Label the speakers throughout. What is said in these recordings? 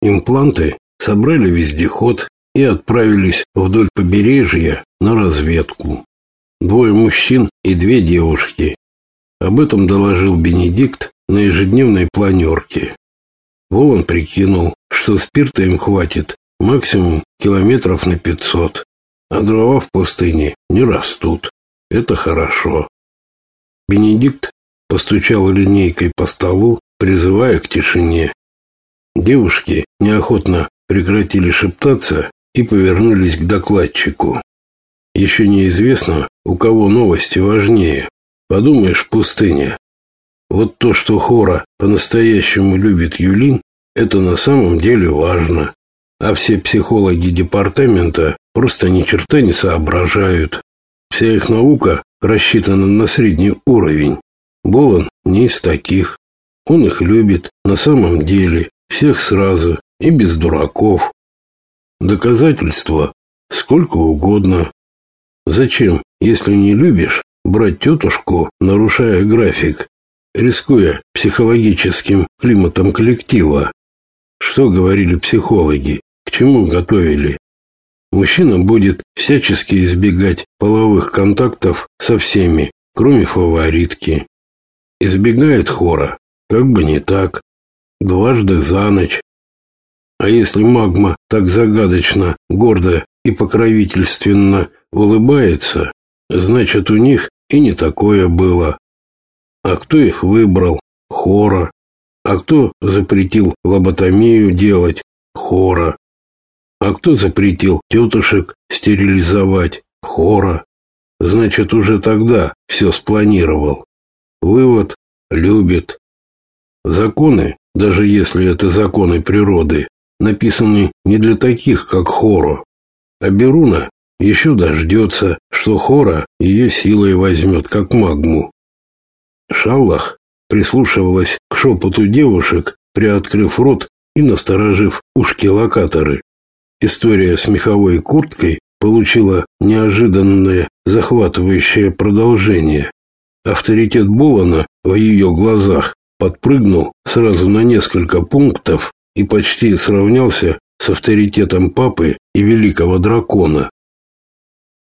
Speaker 1: Импланты собрали вездеход и отправились вдоль побережья на разведку. Двое мужчин и две девушки. Об этом доложил Бенедикт на ежедневной планерке. Волан прикинул, что спирта им хватит максимум километров на пятьсот, а дрова в пустыне не растут. Это хорошо. Бенедикт постучал линейкой по столу, призывая к тишине. Девушки неохотно прекратили шептаться и повернулись к докладчику. Еще неизвестно, у кого новости важнее. Подумаешь, пустыня. Вот то, что Хора по-настоящему любит Юлин, это на самом деле важно. А все психологи департамента просто ни черта не соображают. Вся их наука рассчитана на средний уровень. Болон не из таких. Он их любит на самом деле, всех сразу и без дураков. Доказательства сколько угодно. Зачем, если не любишь, брать тетушку, нарушая график, рискуя психологическим климатом коллектива? Что говорили психологи? К чему готовили? Мужчина будет всячески избегать половых контактов со всеми, кроме фаворитки. Избегает хора, как бы не так. Дважды за ночь. А если магма так загадочно, гордо и покровительственно улыбается, значит, у них и не такое было. А кто их выбрал? Хора. А кто запретил лоботомию делать? Хора. А кто запретил тетушек стерилизовать? Хора. Значит, уже тогда все спланировал. Вывод – любит. Законы, даже если это законы природы, написаны не для таких, как Хоро. А Беруна еще дождется, что Хора ее силой возьмет, как магму. Шаллах прислушивалась к шепоту девушек, приоткрыв рот и насторожив ушки-локаторы. История с меховой курткой получила неожиданное захватывающее продолжение. Авторитет Болана в ее глазах подпрыгнул сразу на несколько пунктов и почти сравнялся с авторитетом папы и великого дракона.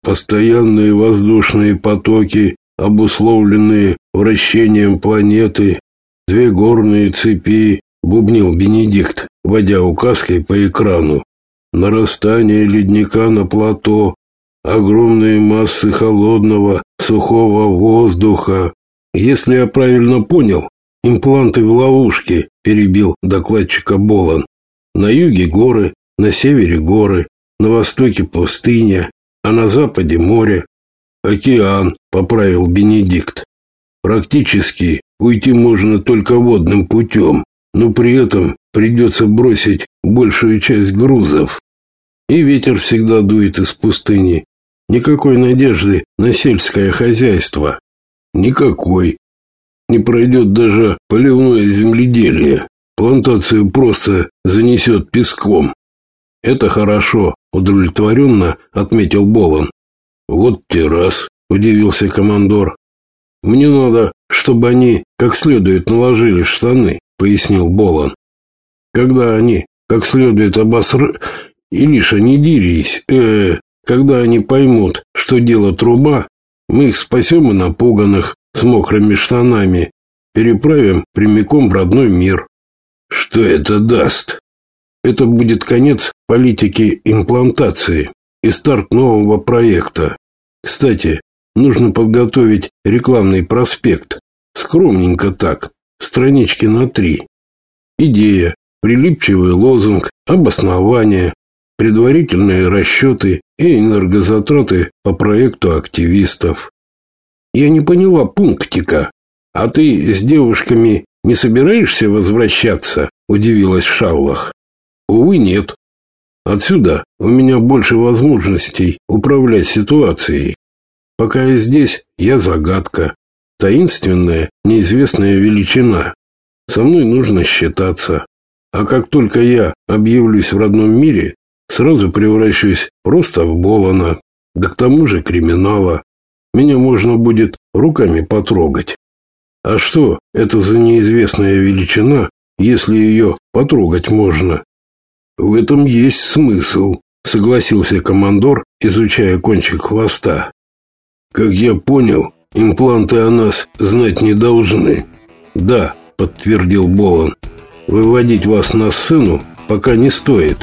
Speaker 1: Постоянные воздушные потоки, обусловленные вращением планеты, две горные цепи, бубнил Бенедикт, водя указкой по экрану нарастание ледника на плато, огромные массы холодного, сухого воздуха. Если я правильно понял, импланты в ловушке, перебил докладчика Болан. На юге горы, на севере горы, на востоке пустыня, а на западе море. Океан, поправил Бенедикт. Практически уйти можно только водным путем, но при этом придется бросить большую часть грузов. И ветер всегда дует из пустыни. Никакой надежды на сельское хозяйство. Никакой. Не пройдет даже поливное земледелие. Плантацию просто занесет песком. Это хорошо, удовлетворенно отметил Болон. Вот те раз, удивился командор. Мне надо, чтобы они как следует наложили штаны, пояснил Болон. Когда они как следует обоср... Илиша, не дерись. Э, когда они поймут, что дело труба, мы их спасем и напуганных, с мокрыми штанами, переправим прямиком в родной мир. Что это даст? Это будет конец политики имплантации и старт нового проекта. Кстати, нужно подготовить рекламный проспект. Скромненько так, странички на три. Идея, прилипчивый лозунг, обоснование, предварительные расчеты и энергозатраты по проекту активистов. Я не поняла пунктика. А ты с девушками не собираешься возвращаться? Удивилась Шаллах. Увы, нет. Отсюда у меня больше возможностей управлять ситуацией. Пока я здесь, я загадка. Таинственная, неизвестная величина. Со мной нужно считаться. А как только я объявлюсь в родном мире, сразу превращусь просто в Болона, да к тому же криминала. Меня можно будет руками потрогать. А что это за неизвестная величина, если ее потрогать можно? В этом есть смысл, согласился командор, изучая кончик хвоста. Как я понял, импланты о нас знать не должны. Да, подтвердил Болон. Выводить вас на сцену пока не стоит.